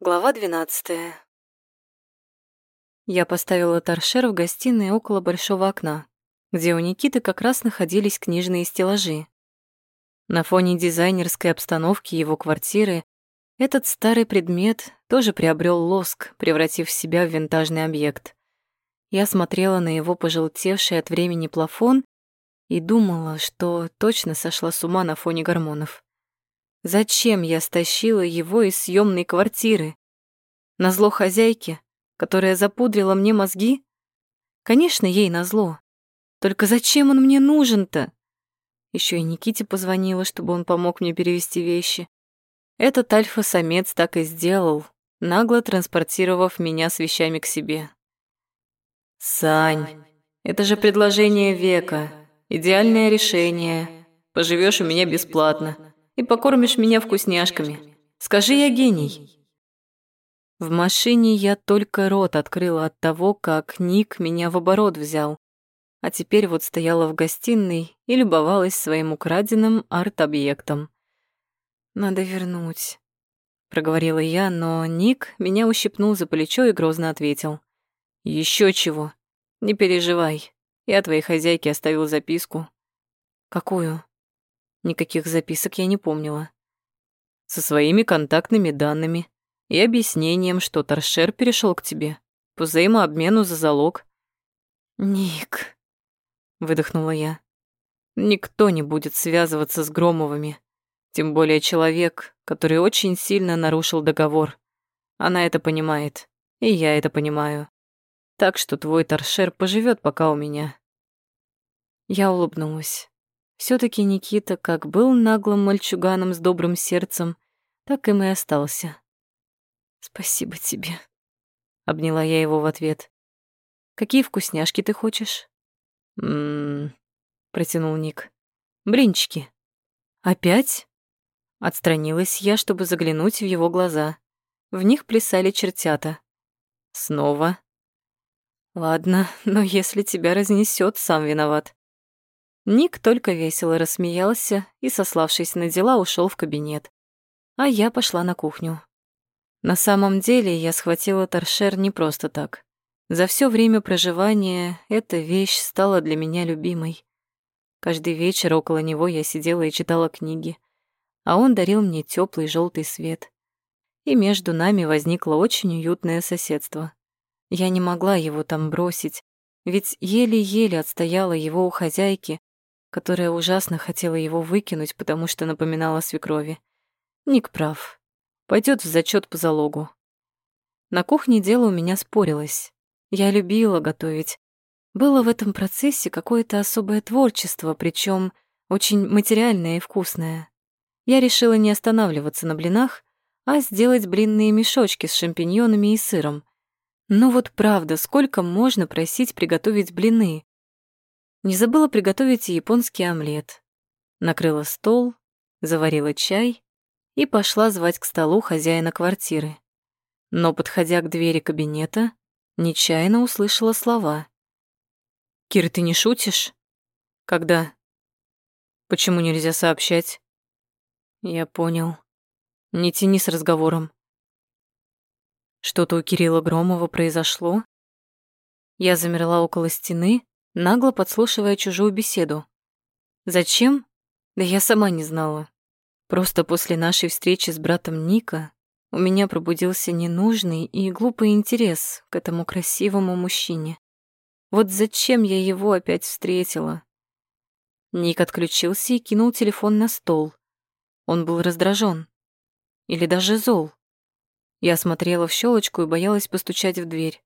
Глава двенадцатая. Я поставила торшер в гостиной около большого окна, где у Никиты как раз находились книжные стеллажи. На фоне дизайнерской обстановки его квартиры этот старый предмет тоже приобрел лоск, превратив себя в винтажный объект. Я смотрела на его пожелтевший от времени плафон и думала, что точно сошла с ума на фоне гормонов. Зачем я стащила его из съемной квартиры? Назло хозяйке, которая запудрила мне мозги? Конечно, ей назло. Только зачем он мне нужен-то? Еще и Никите позвонила, чтобы он помог мне перевести вещи. Этот альфа-самец так и сделал, нагло транспортировав меня с вещами к себе. «Сань, это же предложение века, идеальное решение. Поживешь у меня бесплатно и покормишь меня вкусняшками. Скажи, я гений». В машине я только рот открыла от того, как Ник меня в оборот взял, а теперь вот стояла в гостиной и любовалась своим украденным арт-объектом. «Надо вернуть», — проговорила я, но Ник меня ущипнул за плечо и грозно ответил. Еще чего? Не переживай, я твоей хозяйке оставил записку». «Какую?» Никаких записок я не помнила. Со своими контактными данными и объяснением, что торшер перешел к тебе по взаимообмену за залог. «Ник», — выдохнула я, — «никто не будет связываться с Громовыми, тем более человек, который очень сильно нарушил договор. Она это понимает, и я это понимаю. Так что твой торшер поживет пока у меня». Я улыбнулась все таки Никита как был наглым мальчуганом с добрым сердцем, так им и остался. «Спасибо тебе», — обняла я его в ответ. «Какие вкусняшки ты хочешь?» «М-м-м», протянул Ник. «Блинчики». «Опять?» Отстранилась я, чтобы заглянуть в его глаза. В них плясали чертята. «Снова?» «Ладно, но если тебя разнесет, сам виноват». Ник только весело рассмеялся и, сославшись на дела, ушел в кабинет. А я пошла на кухню. На самом деле я схватила торшер не просто так. За все время проживания эта вещь стала для меня любимой. Каждый вечер около него я сидела и читала книги, а он дарил мне теплый желтый свет. И между нами возникло очень уютное соседство. Я не могла его там бросить, ведь еле-еле отстояла его у хозяйки, которая ужасно хотела его выкинуть, потому что напоминала свекрови. Ник прав. Пойдет в зачет по залогу. На кухне дело у меня спорилось. Я любила готовить. Было в этом процессе какое-то особое творчество, причем очень материальное и вкусное. Я решила не останавливаться на блинах, а сделать блинные мешочки с шампиньонами и сыром. Но вот правда, сколько можно просить приготовить блины? Не забыла приготовить японский омлет. Накрыла стол, заварила чай и пошла звать к столу хозяина квартиры. Но, подходя к двери кабинета, нечаянно услышала слова. «Кир, ты не шутишь?» «Когда?» «Почему нельзя сообщать?» «Я понял. Не тяни с разговором». Что-то у Кирилла Громова произошло? Я замерла около стены, нагло подслушивая чужую беседу. Зачем? Да я сама не знала. Просто после нашей встречи с братом Ника у меня пробудился ненужный и глупый интерес к этому красивому мужчине. Вот зачем я его опять встретила? Ник отключился и кинул телефон на стол. Он был раздражен. Или даже зол. Я смотрела в щелочку и боялась постучать в дверь.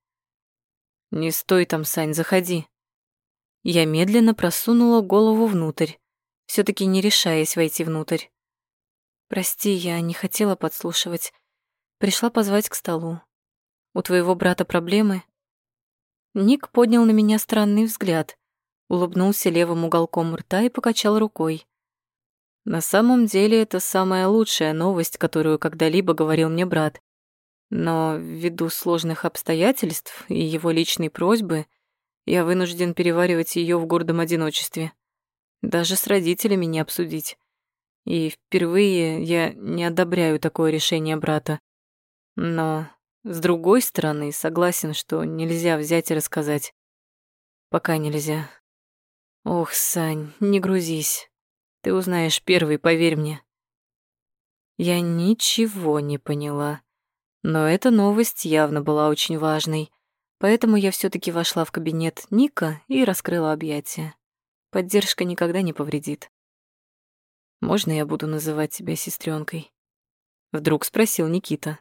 «Не стой там, Сань, заходи», я медленно просунула голову внутрь, все таки не решаясь войти внутрь. «Прости, я не хотела подслушивать. Пришла позвать к столу. У твоего брата проблемы?» Ник поднял на меня странный взгляд, улыбнулся левым уголком рта и покачал рукой. На самом деле это самая лучшая новость, которую когда-либо говорил мне брат. Но ввиду сложных обстоятельств и его личной просьбы — я вынужден переваривать ее в гордом одиночестве. Даже с родителями не обсудить. И впервые я не одобряю такое решение брата. Но, с другой стороны, согласен, что нельзя взять и рассказать. Пока нельзя. Ох, Сань, не грузись. Ты узнаешь первый, поверь мне. Я ничего не поняла. Но эта новость явно была очень важной, поэтому я все таки вошла в кабинет Ника и раскрыла объятия. Поддержка никогда не повредит. «Можно я буду называть тебя сестренкой? Вдруг спросил Никита.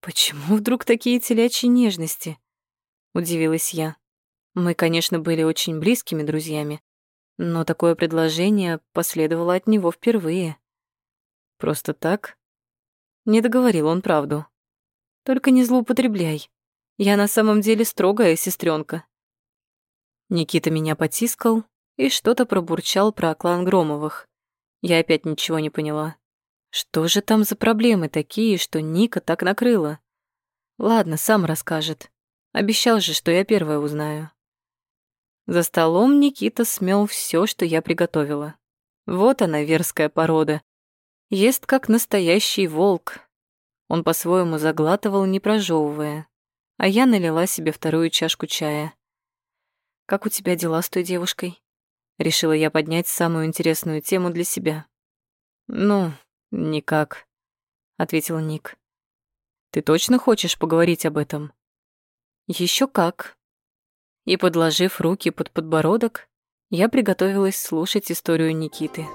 «Почему вдруг такие телячьи нежности?» Удивилась я. Мы, конечно, были очень близкими друзьями, но такое предложение последовало от него впервые. Просто так? Не договорил он правду. Только не злоупотребляй. Я на самом деле строгая сестренка. Никита меня потискал и что-то пробурчал про клан Громовых. Я опять ничего не поняла. Что же там за проблемы такие, что Ника так накрыла? Ладно, сам расскажет. Обещал же, что я первая узнаю. За столом Никита смел все, что я приготовила. Вот она, верская порода. Ест как настоящий волк. Он по-своему заглатывал, не прожевывая. А я налила себе вторую чашку чая. «Как у тебя дела с той девушкой?» Решила я поднять самую интересную тему для себя. «Ну, никак», — ответил Ник. «Ты точно хочешь поговорить об этом?» Еще как». И, подложив руки под подбородок, я приготовилась слушать историю Никиты.